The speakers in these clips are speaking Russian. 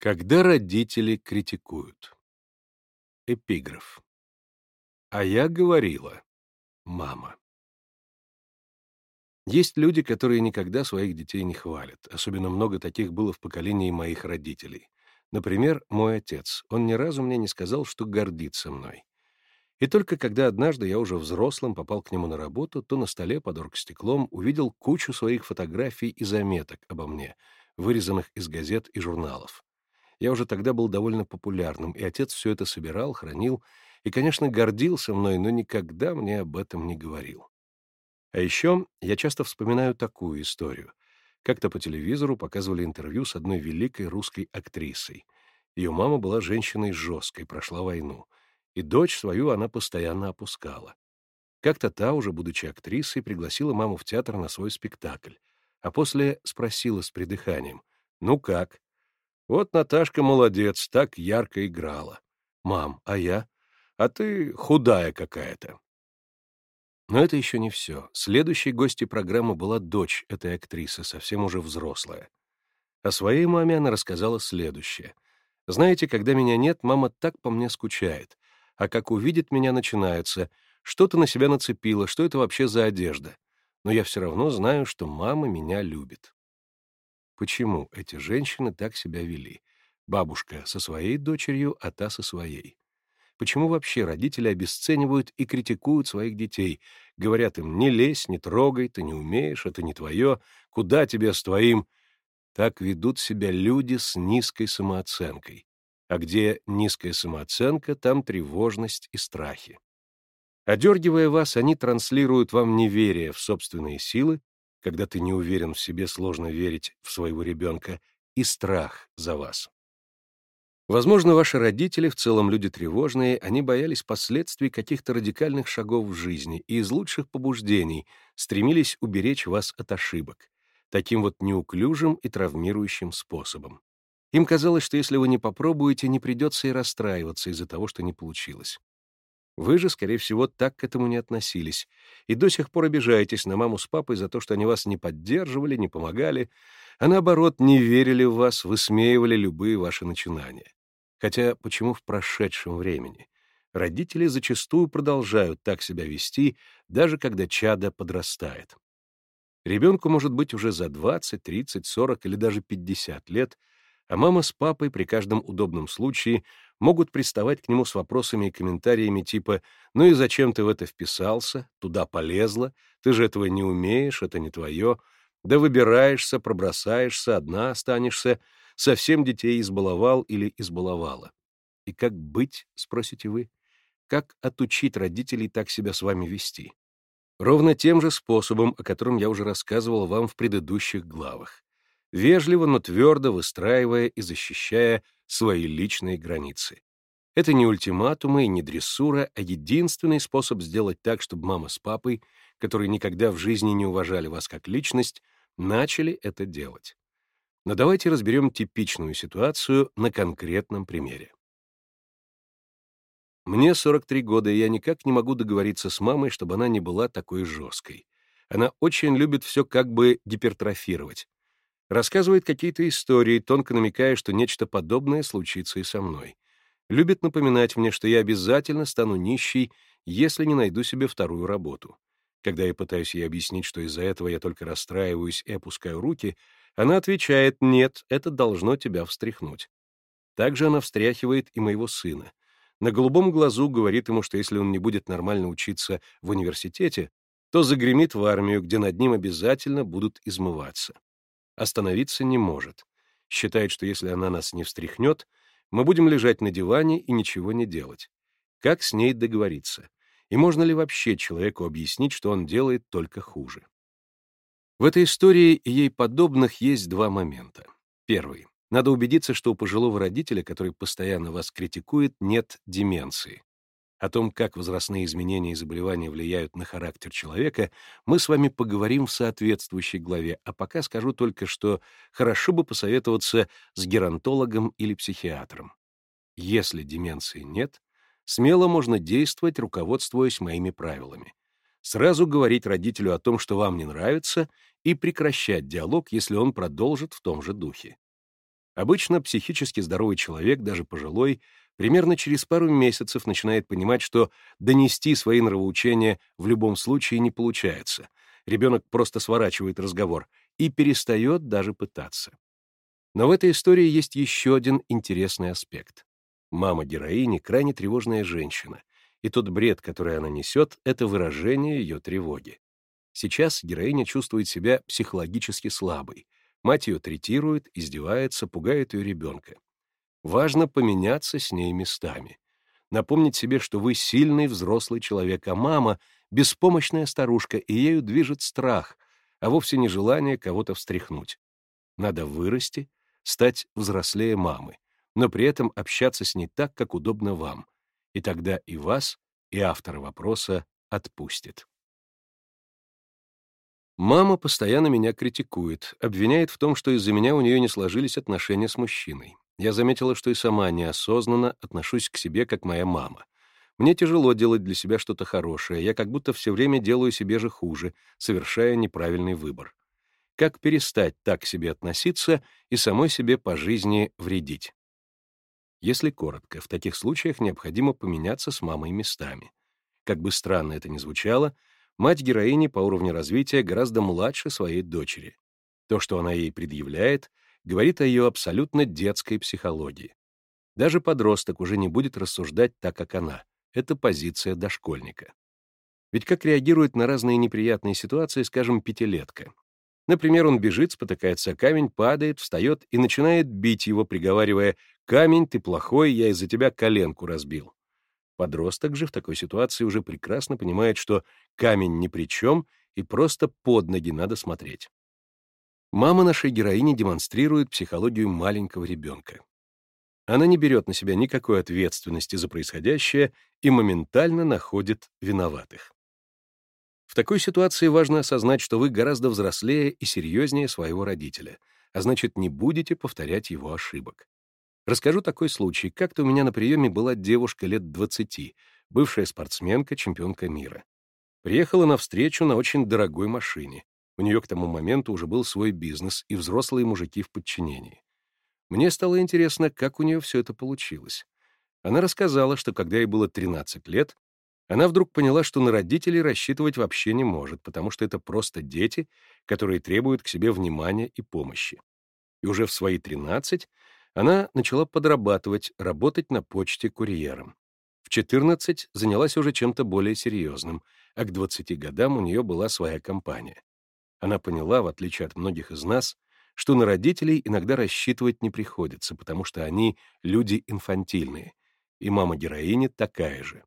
Когда родители критикуют. Эпиграф. А я говорила, мама. Есть люди, которые никогда своих детей не хвалят. Особенно много таких было в поколении моих родителей. Например, мой отец. Он ни разу мне не сказал, что гордится мной. И только когда однажды я уже взрослым попал к нему на работу, то на столе под оргстеклом увидел кучу своих фотографий и заметок обо мне, вырезанных из газет и журналов. Я уже тогда был довольно популярным, и отец все это собирал, хранил и, конечно, гордился мной, но никогда мне об этом не говорил. А еще я часто вспоминаю такую историю. Как-то по телевизору показывали интервью с одной великой русской актрисой. Ее мама была женщиной жесткой, прошла войну. И дочь свою она постоянно опускала. Как-то та, уже будучи актрисой, пригласила маму в театр на свой спектакль, а после спросила с придыханием, «Ну как?» Вот Наташка молодец, так ярко играла. Мам, а я? А ты худая какая-то. Но это еще не все. Следующей гостьей программы была дочь этой актрисы, совсем уже взрослая. О своей маме она рассказала следующее. «Знаете, когда меня нет, мама так по мне скучает. А как увидит меня, начинается. Что-то на себя нацепила, что это вообще за одежда? Но я все равно знаю, что мама меня любит». Почему эти женщины так себя вели? Бабушка со своей дочерью, а та со своей. Почему вообще родители обесценивают и критикуют своих детей? Говорят им «не лезь, не трогай, ты не умеешь, это не твое, куда тебе с твоим?» Так ведут себя люди с низкой самооценкой. А где низкая самооценка, там тревожность и страхи. Одергивая вас, они транслируют вам неверие в собственные силы когда ты не уверен в себе, сложно верить в своего ребенка, и страх за вас. Возможно, ваши родители, в целом люди тревожные, они боялись последствий каких-то радикальных шагов в жизни и из лучших побуждений стремились уберечь вас от ошибок, таким вот неуклюжим и травмирующим способом. Им казалось, что если вы не попробуете, не придется и расстраиваться из-за того, что не получилось. Вы же, скорее всего, так к этому не относились, и до сих пор обижаетесь на маму с папой за то, что они вас не поддерживали, не помогали, а наоборот, не верили в вас, высмеивали любые ваши начинания. Хотя почему в прошедшем времени? Родители зачастую продолжают так себя вести, даже когда чадо подрастает. Ребенку может быть уже за 20, 30, 40 или даже 50 лет, а мама с папой при каждом удобном случае могут приставать к нему с вопросами и комментариями типа «Ну и зачем ты в это вписался? Туда полезла? Ты же этого не умеешь, это не твое. Да выбираешься, пробросаешься, одна останешься. Совсем детей избаловал или избаловала». И как быть, спросите вы? Как отучить родителей так себя с вами вести? Ровно тем же способом, о котором я уже рассказывал вам в предыдущих главах вежливо, но твердо выстраивая и защищая свои личные границы. Это не ультиматумы и не дрессура, а единственный способ сделать так, чтобы мама с папой, которые никогда в жизни не уважали вас как личность, начали это делать. Но давайте разберем типичную ситуацию на конкретном примере. Мне 43 года, и я никак не могу договориться с мамой, чтобы она не была такой жесткой. Она очень любит все как бы гипертрофировать рассказывает какие-то истории, тонко намекая, что нечто подобное случится и со мной. Любит напоминать мне, что я обязательно стану нищей, если не найду себе вторую работу. Когда я пытаюсь ей объяснить, что из-за этого я только расстраиваюсь и опускаю руки, она отвечает «нет, это должно тебя встряхнуть». Также она встряхивает и моего сына. На голубом глазу говорит ему, что если он не будет нормально учиться в университете, то загремит в армию, где над ним обязательно будут измываться. Остановиться не может. Считает, что если она нас не встряхнет, мы будем лежать на диване и ничего не делать. Как с ней договориться? И можно ли вообще человеку объяснить, что он делает только хуже? В этой истории и ей подобных есть два момента. Первый. Надо убедиться, что у пожилого родителя, который постоянно вас критикует, нет деменции. О том, как возрастные изменения и заболевания влияют на характер человека, мы с вами поговорим в соответствующей главе, а пока скажу только, что хорошо бы посоветоваться с геронтологом или психиатром. Если деменции нет, смело можно действовать, руководствуясь моими правилами. Сразу говорить родителю о том, что вам не нравится, и прекращать диалог, если он продолжит в том же духе. Обычно психически здоровый человек, даже пожилой, примерно через пару месяцев начинает понимать, что донести свои нравоучения в любом случае не получается. Ребенок просто сворачивает разговор и перестает даже пытаться. Но в этой истории есть еще один интересный аспект. Мама героини — крайне тревожная женщина, и тот бред, который она несет, — это выражение ее тревоги. Сейчас героиня чувствует себя психологически слабой. Мать ее третирует, издевается, пугает ее ребенка. Важно поменяться с ней местами. Напомнить себе, что вы сильный взрослый человек, а мама — беспомощная старушка, и ею движет страх, а вовсе не желание кого-то встряхнуть. Надо вырасти, стать взрослее мамы, но при этом общаться с ней так, как удобно вам. И тогда и вас, и автора вопроса отпустит. Мама постоянно меня критикует, обвиняет в том, что из-за меня у нее не сложились отношения с мужчиной. Я заметила, что и сама неосознанно отношусь к себе, как моя мама. Мне тяжело делать для себя что-то хорошее, я как будто все время делаю себе же хуже, совершая неправильный выбор. Как перестать так к себе относиться и самой себе по жизни вредить? Если коротко, в таких случаях необходимо поменяться с мамой местами. Как бы странно это ни звучало, Мать героини по уровню развития гораздо младше своей дочери. То, что она ей предъявляет, говорит о ее абсолютно детской психологии. Даже подросток уже не будет рассуждать так, как она. Это позиция дошкольника. Ведь как реагирует на разные неприятные ситуации, скажем, пятилетка? Например, он бежит, спотыкается камень, падает, встает и начинает бить его, приговаривая «Камень, ты плохой, я из-за тебя коленку разбил». Подросток же в такой ситуации уже прекрасно понимает, что камень ни при чем, и просто под ноги надо смотреть. Мама нашей героини демонстрирует психологию маленького ребенка. Она не берет на себя никакой ответственности за происходящее и моментально находит виноватых. В такой ситуации важно осознать, что вы гораздо взрослее и серьезнее своего родителя, а значит, не будете повторять его ошибок. Расскажу такой случай. Как-то у меня на приеме была девушка лет 20, бывшая спортсменка, чемпионка мира. Приехала на встречу на очень дорогой машине. У нее к тому моменту уже был свой бизнес и взрослые мужики в подчинении. Мне стало интересно, как у нее все это получилось. Она рассказала, что когда ей было 13 лет, она вдруг поняла, что на родителей рассчитывать вообще не может, потому что это просто дети, которые требуют к себе внимания и помощи. И уже в свои 13 она начала подрабатывать, работать на почте курьером. В 14 занялась уже чем-то более серьезным, а к 20 годам у нее была своя компания. Она поняла, в отличие от многих из нас, что на родителей иногда рассчитывать не приходится, потому что они люди инфантильные, и мама героини такая же.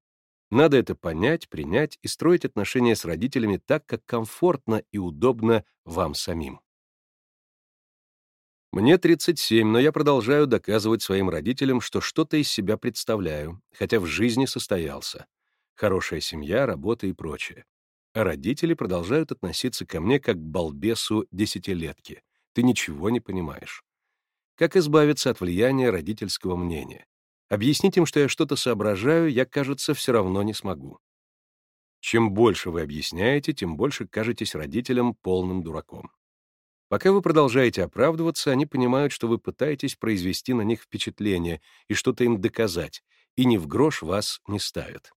Надо это понять, принять и строить отношения с родителями так, как комфортно и удобно вам самим. Мне 37, но я продолжаю доказывать своим родителям, что что-то из себя представляю, хотя в жизни состоялся. Хорошая семья, работа и прочее. А родители продолжают относиться ко мне как к балбесу десятилетки. Ты ничего не понимаешь. Как избавиться от влияния родительского мнения? Объяснить им, что я что-то соображаю, я, кажется, все равно не смогу. Чем больше вы объясняете, тем больше кажетесь родителям полным дураком. Пока вы продолжаете оправдываться, они понимают, что вы пытаетесь произвести на них впечатление и что-то им доказать, и ни в грош вас не ставят.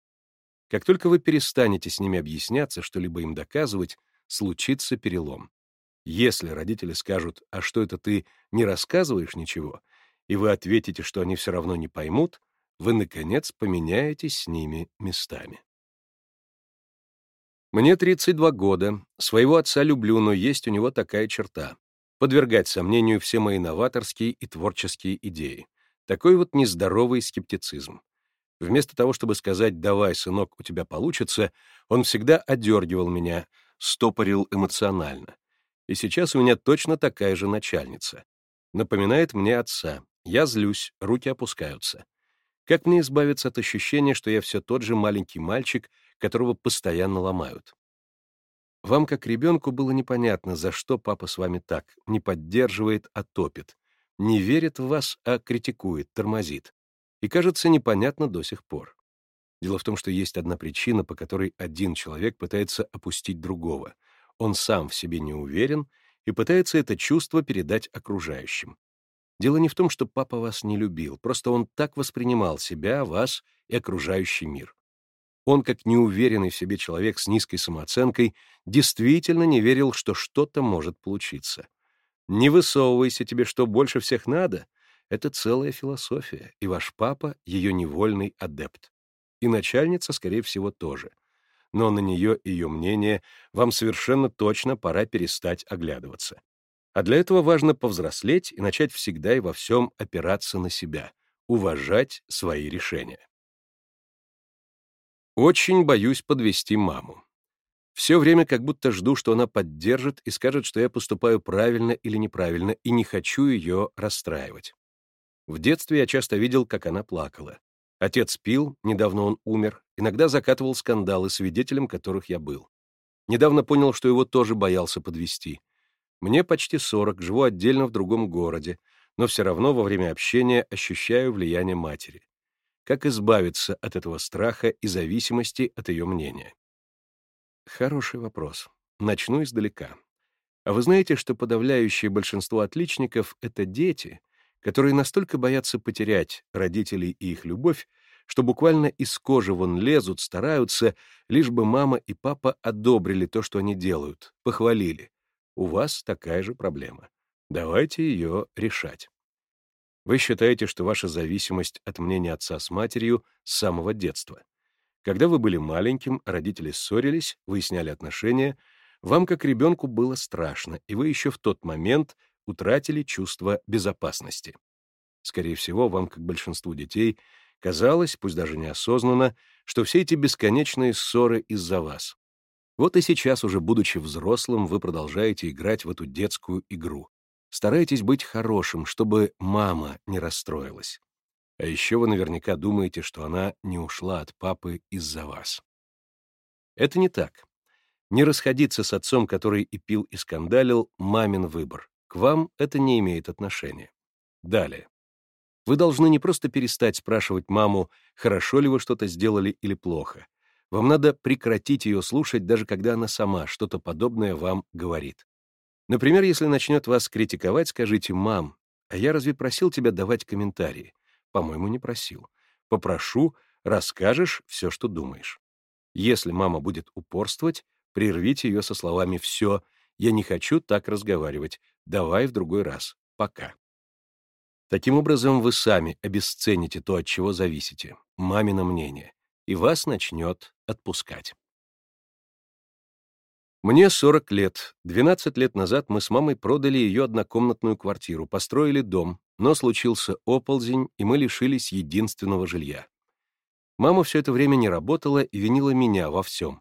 Как только вы перестанете с ними объясняться, что-либо им доказывать, случится перелом. Если родители скажут «А что это ты не рассказываешь ничего?» и вы ответите, что они все равно не поймут, вы, наконец, поменяетесь с ними местами. Мне 32 года, своего отца люблю, но есть у него такая черта — подвергать сомнению все мои новаторские и творческие идеи. Такой вот нездоровый скептицизм. Вместо того, чтобы сказать «давай, сынок, у тебя получится», он всегда одергивал меня, стопорил эмоционально. И сейчас у меня точно такая же начальница. Напоминает мне отца. Я злюсь, руки опускаются. Как мне избавиться от ощущения, что я все тот же маленький мальчик, которого постоянно ломают. Вам, как ребенку, было непонятно, за что папа с вами так, не поддерживает, а топит, не верит в вас, а критикует, тормозит. И, кажется, непонятно до сих пор. Дело в том, что есть одна причина, по которой один человек пытается опустить другого. Он сам в себе не уверен и пытается это чувство передать окружающим. Дело не в том, что папа вас не любил, просто он так воспринимал себя, вас и окружающий мир. Он, как неуверенный в себе человек с низкой самооценкой, действительно не верил, что что-то может получиться. «Не высовывайся тебе, что больше всех надо» — это целая философия, и ваш папа — ее невольный адепт. И начальница, скорее всего, тоже. Но на нее и ее мнение вам совершенно точно пора перестать оглядываться. А для этого важно повзрослеть и начать всегда и во всем опираться на себя, уважать свои решения. Очень боюсь подвести маму. Все время как будто жду, что она поддержит и скажет, что я поступаю правильно или неправильно, и не хочу ее расстраивать. В детстве я часто видел, как она плакала. Отец пил, недавно он умер, иногда закатывал скандалы, свидетелем которых я был. Недавно понял, что его тоже боялся подвести. Мне почти 40, живу отдельно в другом городе, но все равно во время общения ощущаю влияние матери. Как избавиться от этого страха и зависимости от ее мнения? Хороший вопрос. Начну издалека. А вы знаете, что подавляющее большинство отличников — это дети, которые настолько боятся потерять родителей и их любовь, что буквально из кожи вон лезут, стараются, лишь бы мама и папа одобрили то, что они делают, похвалили. У вас такая же проблема. Давайте ее решать. Вы считаете, что ваша зависимость от мнения отца с матерью с самого детства. Когда вы были маленьким, родители ссорились, выясняли отношения, вам как ребенку было страшно, и вы еще в тот момент утратили чувство безопасности. Скорее всего, вам, как большинству детей, казалось, пусть даже неосознанно, что все эти бесконечные ссоры из-за вас. Вот и сейчас, уже будучи взрослым, вы продолжаете играть в эту детскую игру. Старайтесь быть хорошим, чтобы мама не расстроилась. А еще вы наверняка думаете, что она не ушла от папы из-за вас. Это не так. Не расходиться с отцом, который и пил, и скандалил, мамин выбор. К вам это не имеет отношения. Далее. Вы должны не просто перестать спрашивать маму, хорошо ли вы что-то сделали или плохо. Вам надо прекратить ее слушать, даже когда она сама что-то подобное вам говорит. Например, если начнет вас критиковать, скажите «Мам, а я разве просил тебя давать комментарии?» По-моему, не просил. Попрошу, расскажешь все, что думаешь. Если мама будет упорствовать, прервите ее со словами «Все, я не хочу так разговаривать, давай в другой раз, пока». Таким образом, вы сами обесцените то, от чего зависите, мамино мнение, и вас начнет отпускать. Мне 40 лет. 12 лет назад мы с мамой продали ее однокомнатную квартиру, построили дом, но случился оползень, и мы лишились единственного жилья. Мама все это время не работала и винила меня во всем.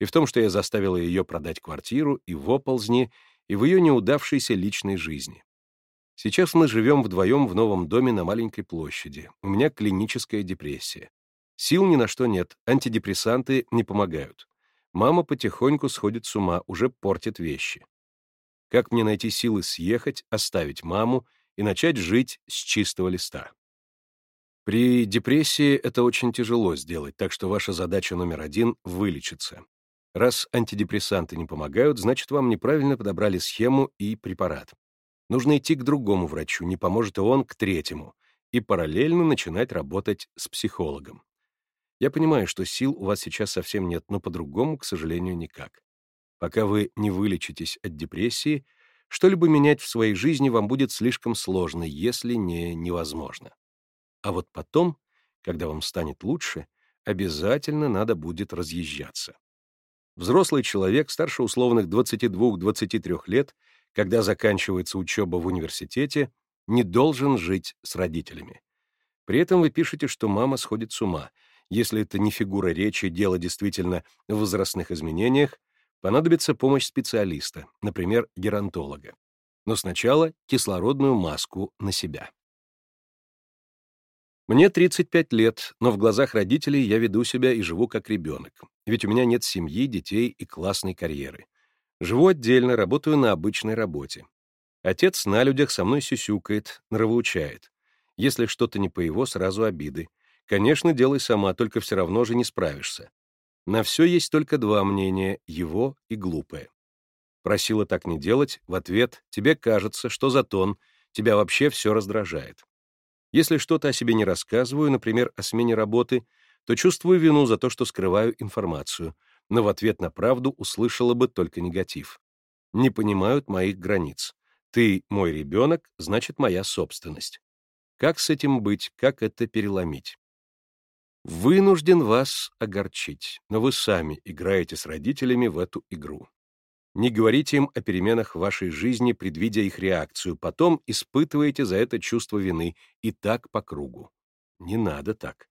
И в том, что я заставила ее продать квартиру, и в оползне, и в ее неудавшейся личной жизни. Сейчас мы живем вдвоем в новом доме на маленькой площади. У меня клиническая депрессия. Сил ни на что нет, антидепрессанты не помогают. Мама потихоньку сходит с ума, уже портит вещи. Как мне найти силы съехать, оставить маму и начать жить с чистого листа? При депрессии это очень тяжело сделать, так что ваша задача номер один — вылечиться. Раз антидепрессанты не помогают, значит, вам неправильно подобрали схему и препарат. Нужно идти к другому врачу, не поможет и он к третьему, и параллельно начинать работать с психологом. Я понимаю, что сил у вас сейчас совсем нет, но по-другому, к сожалению, никак. Пока вы не вылечитесь от депрессии, что-либо менять в своей жизни вам будет слишком сложно, если не невозможно. А вот потом, когда вам станет лучше, обязательно надо будет разъезжаться. Взрослый человек старше условных 22-23 лет, когда заканчивается учеба в университете, не должен жить с родителями. При этом вы пишете, что мама сходит с ума — если это не фигура речи, дело действительно в возрастных изменениях, понадобится помощь специалиста, например, геронтолога. Но сначала кислородную маску на себя. Мне 35 лет, но в глазах родителей я веду себя и живу как ребенок, ведь у меня нет семьи, детей и классной карьеры. Живу отдельно, работаю на обычной работе. Отец на людях со мной сюсюкает, нравоучает. Если что-то не по его, сразу обиды. Конечно, делай сама, только все равно же не справишься. На все есть только два мнения — его и глупое. Просила так не делать, в ответ «тебе кажется, что за тон», Тебя вообще все раздражает. Если что-то о себе не рассказываю, например, о смене работы, то чувствую вину за то, что скрываю информацию, но в ответ на правду услышала бы только негатив. Не понимают моих границ. Ты мой ребенок, значит, моя собственность. Как с этим быть, как это переломить? Вынужден вас огорчить, но вы сами играете с родителями в эту игру. Не говорите им о переменах в вашей жизни, предвидя их реакцию, потом испытываете за это чувство вины, и так по кругу. Не надо так.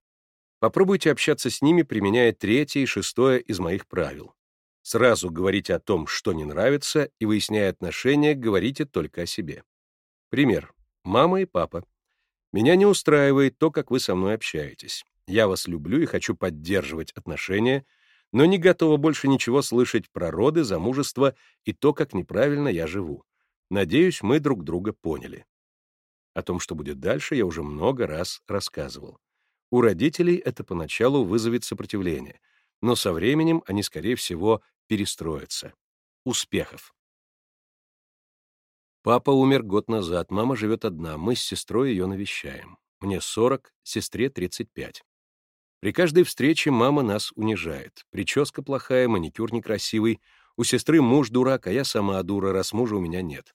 Попробуйте общаться с ними, применяя третье и шестое из моих правил. Сразу говорите о том, что не нравится, и, выясняя отношения, говорите только о себе. Пример. Мама и папа. Меня не устраивает то, как вы со мной общаетесь. Я вас люблю и хочу поддерживать отношения, но не готова больше ничего слышать про роды, замужество и то, как неправильно я живу. Надеюсь, мы друг друга поняли. О том, что будет дальше, я уже много раз рассказывал. У родителей это поначалу вызовет сопротивление, но со временем они, скорее всего, перестроятся. Успехов! Папа умер год назад, мама живет одна, мы с сестрой ее навещаем. Мне 40, сестре 35. При каждой встрече мама нас унижает. Прическа плохая, маникюр некрасивый. У сестры муж дурак, а я сама дура, раз мужа у меня нет.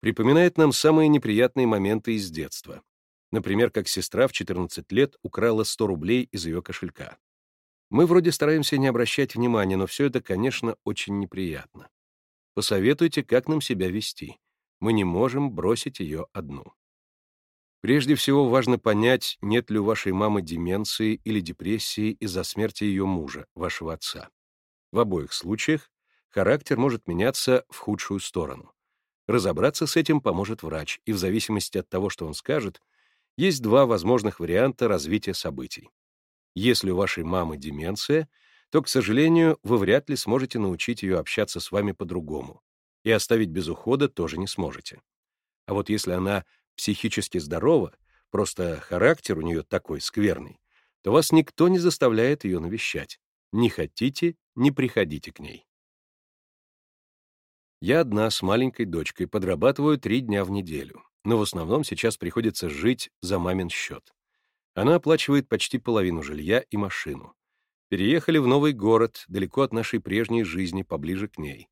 Припоминает нам самые неприятные моменты из детства. Например, как сестра в 14 лет украла 100 рублей из ее кошелька. Мы вроде стараемся не обращать внимания, но все это, конечно, очень неприятно. Посоветуйте, как нам себя вести. Мы не можем бросить ее одну. Прежде всего важно понять, нет ли у вашей мамы деменции или депрессии из-за смерти ее мужа, вашего отца. В обоих случаях характер может меняться в худшую сторону. Разобраться с этим поможет врач, и в зависимости от того, что он скажет, есть два возможных варианта развития событий. Если у вашей мамы деменция, то, к сожалению, вы вряд ли сможете научить ее общаться с вами по-другому, и оставить без ухода тоже не сможете. А вот если она психически здорова, просто характер у нее такой скверный, то вас никто не заставляет ее навещать. Не хотите — не приходите к ней. Я одна с маленькой дочкой, подрабатываю три дня в неделю, но в основном сейчас приходится жить за мамин счет. Она оплачивает почти половину жилья и машину. Переехали в новый город, далеко от нашей прежней жизни, поближе к ней.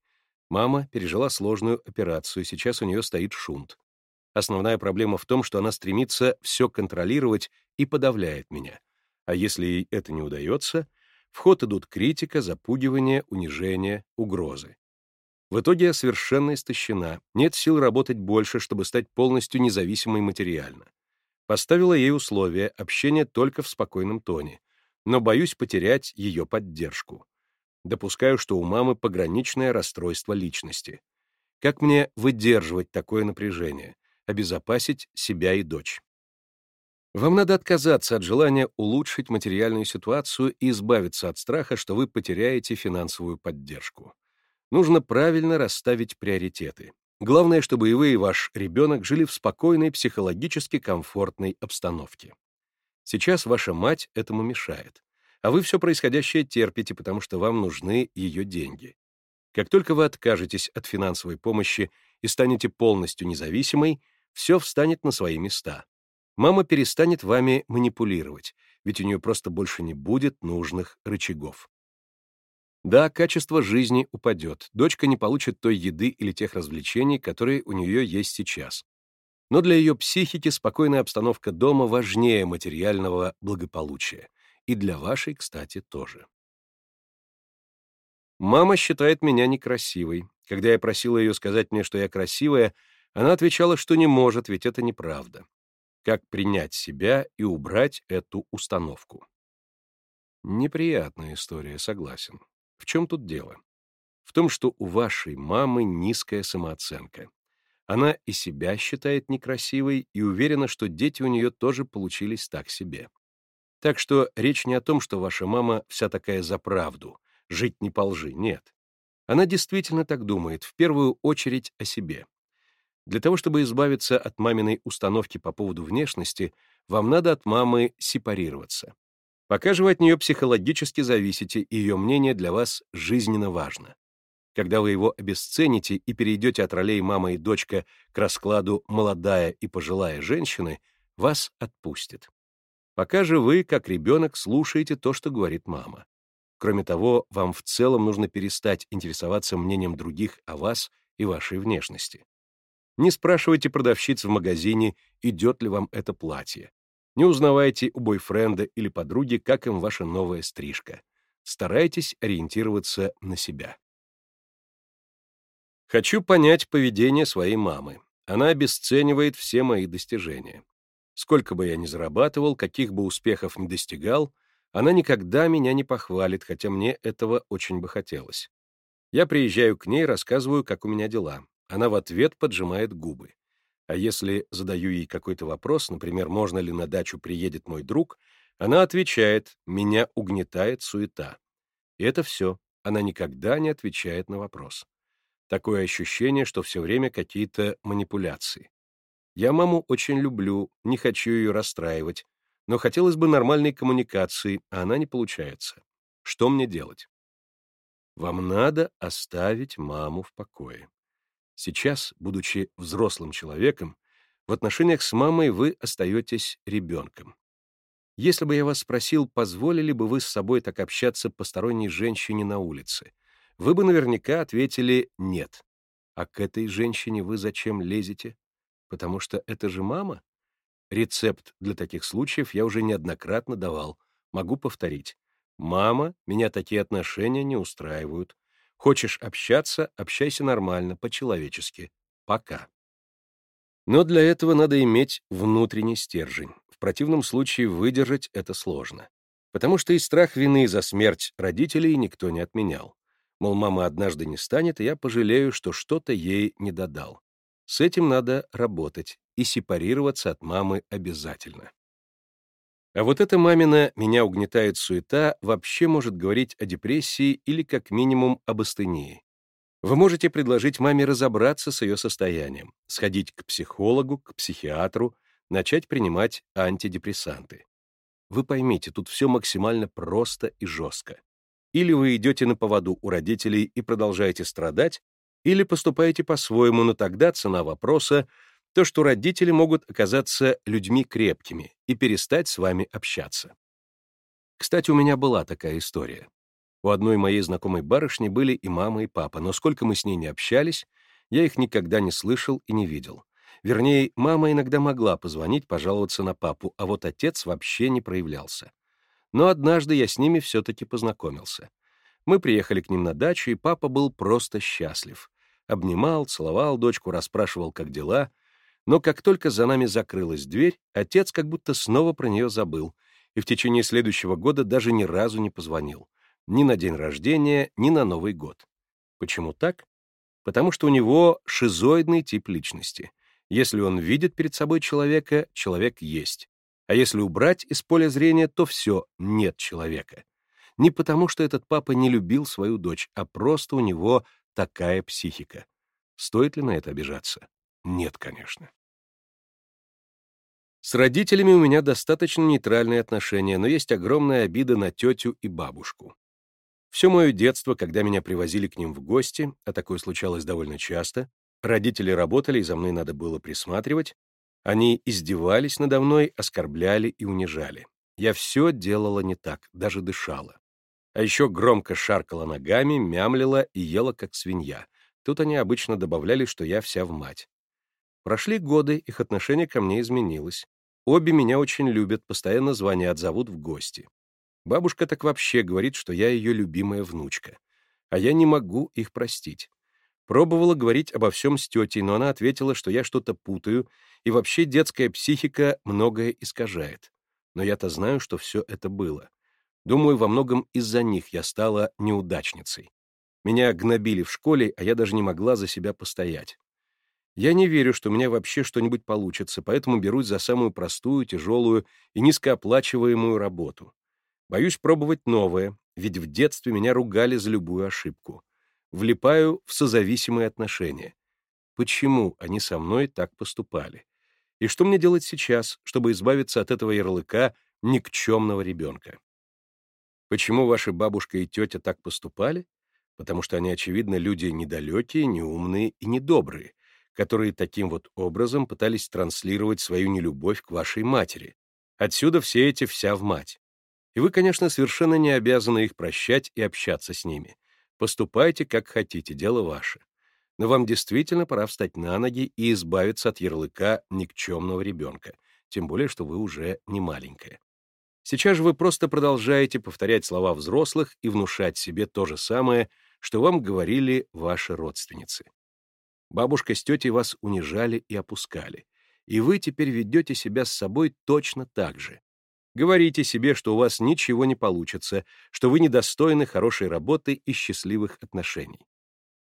Мама пережила сложную операцию, сейчас у нее стоит шунт. Основная проблема в том, что она стремится все контролировать и подавляет меня. А если ей это не удается, в ход идут критика, запугивание, унижение, угрозы. В итоге я совершенно истощена, нет сил работать больше, чтобы стать полностью независимой материально. Поставила ей условия общения только в спокойном тоне, но боюсь потерять ее поддержку. Допускаю, что у мамы пограничное расстройство личности. Как мне выдерживать такое напряжение? Обезопасить себя и дочь. Вам надо отказаться от желания улучшить материальную ситуацию и избавиться от страха, что вы потеряете финансовую поддержку. Нужно правильно расставить приоритеты. Главное, чтобы и вы, и ваш ребенок жили в спокойной, психологически комфортной обстановке. Сейчас ваша мать этому мешает, а вы все происходящее терпите, потому что вам нужны ее деньги. Как только вы откажетесь от финансовой помощи и станете полностью независимой, все встанет на свои места. Мама перестанет вами манипулировать, ведь у нее просто больше не будет нужных рычагов. Да, качество жизни упадет, дочка не получит той еды или тех развлечений, которые у нее есть сейчас. Но для ее психики спокойная обстановка дома важнее материального благополучия. И для вашей, кстати, тоже. Мама считает меня некрасивой. Когда я просила ее сказать мне, что я красивая, она отвечала, что не может, ведь это неправда. Как принять себя и убрать эту установку? Неприятная история, согласен. В чем тут дело? В том, что у вашей мамы низкая самооценка. Она и себя считает некрасивой и уверена, что дети у нее тоже получились так себе. Так что речь не о том, что ваша мама вся такая за правду, жить не по лжи, нет. Она действительно так думает, в первую очередь о себе. Для того, чтобы избавиться от маминой установки по поводу внешности, вам надо от мамы сепарироваться. Пока же вы от нее психологически зависите, и ее мнение для вас жизненно важно. Когда вы его обесцените и перейдете от ролей мама и дочка к раскладу молодая и пожилая женщины, вас отпустит. Пока же вы, как ребенок, слушаете то, что говорит мама. Кроме того, вам в целом нужно перестать интересоваться мнением других о вас и вашей внешности. Не спрашивайте продавщиц в магазине, идет ли вам это платье. Не узнавайте у бойфренда или подруги, как им ваша новая стрижка. Старайтесь ориентироваться на себя. Хочу понять поведение своей мамы. Она обесценивает все мои достижения. Сколько бы я ни зарабатывал, каких бы успехов ни достигал, она никогда меня не похвалит, хотя мне этого очень бы хотелось. Я приезжаю к ней, рассказываю, как у меня дела. Она в ответ поджимает губы. А если задаю ей какой-то вопрос, например, можно ли на дачу приедет мой друг, она отвечает, меня угнетает суета. И это все. Она никогда не отвечает на вопрос. Такое ощущение, что все время какие-то манипуляции. Я маму очень люблю, не хочу ее расстраивать, но хотелось бы нормальной коммуникации, а она не получается. Что мне делать? Вам надо оставить маму в покое. Сейчас, будучи взрослым человеком, в отношениях с мамой вы остаетесь ребенком. Если бы я вас спросил, позволили бы вы с собой так общаться посторонней женщине на улице, вы бы наверняка ответили «нет». А к этой женщине вы зачем лезете? Потому что это же мама? Рецепт для таких случаев я уже неоднократно давал. Могу повторить. «Мама, меня такие отношения не устраивают. Хочешь общаться — общайся нормально, по-человечески. Пока». Но для этого надо иметь внутренний стержень. В противном случае выдержать это сложно. Потому что и страх вины за смерть родителей никто не отменял. Мол, мама однажды не станет, и я пожалею, что что-то ей не додал. С этим надо работать, и сепарироваться от мамы обязательно. А вот эта мамина «меня угнетает суета» вообще может говорить о депрессии или как минимум об астении. Вы можете предложить маме разобраться с ее состоянием, сходить к психологу, к психиатру, начать принимать антидепрессанты. Вы поймите, тут все максимально просто и жестко. Или вы идете на поводу у родителей и продолжаете страдать, или поступаете по-своему, но тогда цена вопроса — то, что родители могут оказаться людьми крепкими и перестать с вами общаться. Кстати, у меня была такая история. У одной моей знакомой барышни были и мама, и папа, но сколько мы с ней не общались, я их никогда не слышал и не видел. Вернее, мама иногда могла позвонить, пожаловаться на папу, а вот отец вообще не проявлялся. Но однажды я с ними все-таки познакомился. Мы приехали к ним на дачу, и папа был просто счастлив. Обнимал, целовал дочку, расспрашивал, как дела. Но как только за нами закрылась дверь, отец как будто снова про нее забыл и в течение следующего года даже ни разу не позвонил. Ни на день рождения, ни на Новый год. Почему так? Потому что у него шизоидный тип личности — если он видит перед собой человека, человек есть. А если убрать из поля зрения, то все, нет человека. Не потому, что этот папа не любил свою дочь, а просто у него такая психика. Стоит ли на это обижаться? Нет, конечно. С родителями у меня достаточно нейтральные отношения, но есть огромная обида на тетю и бабушку. Все мое детство, когда меня привозили к ним в гости, а такое случалось довольно часто, Родители работали, и за мной надо было присматривать. Они издевались надо мной, оскорбляли и унижали. Я все делала не так, даже дышала. А еще громко шаркала ногами, мямлила и ела, как свинья. Тут они обычно добавляли, что я вся в мать. Прошли годы, их отношение ко мне изменилось. Обе меня очень любят, постоянно звонят, зовут в гости. Бабушка так вообще говорит, что я ее любимая внучка. А я не могу их простить. Пробовала говорить обо всем с тетей, но она ответила, что я что-то путаю, и вообще детская психика многое искажает. Но я-то знаю, что все это было. Думаю, во многом из-за них я стала неудачницей. Меня гнобили в школе, а я даже не могла за себя постоять. Я не верю, что у меня вообще что-нибудь получится, поэтому берусь за самую простую, тяжелую и низкооплачиваемую работу. Боюсь пробовать новое, ведь в детстве меня ругали за любую ошибку влипаю в созависимые отношения. Почему они со мной так поступали? И что мне делать сейчас, чтобы избавиться от этого ярлыка никчемного ребенка? Почему ваши бабушка и тетя так поступали? потому что они, очевидно, люди недалекие, неумные и недобрые, которые таким вот образом пытались транслировать свою нелюбовь к вашей матери. Отсюда все эти «вся в мать». И вы, конечно, совершенно не обязаны их прощать и общаться с ними. Поступайте, как хотите, дело ваше. Но вам действительно пора встать на ноги и избавиться от ярлыка никчемного ребенка, тем более, что вы уже не маленькая. Сейчас же вы просто продолжаете повторять слова взрослых и внушать себе то же самое, что вам говорили ваши родственницы. Бабушка с тетей вас унижали и опускали, и вы теперь ведете себя с собой точно так же. Говорите себе, что у вас ничего не получится, что вы недостойны хорошей работы и счастливых отношений.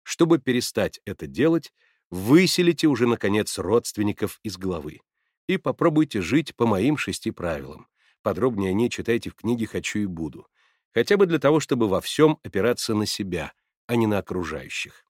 Чтобы перестать это делать, выселите уже, наконец, родственников из головы и попробуйте жить по моим шести правилам. Подробнее о ней читайте в книге «Хочу и буду». Хотя бы для того, чтобы во всем опираться на себя, а не на окружающих.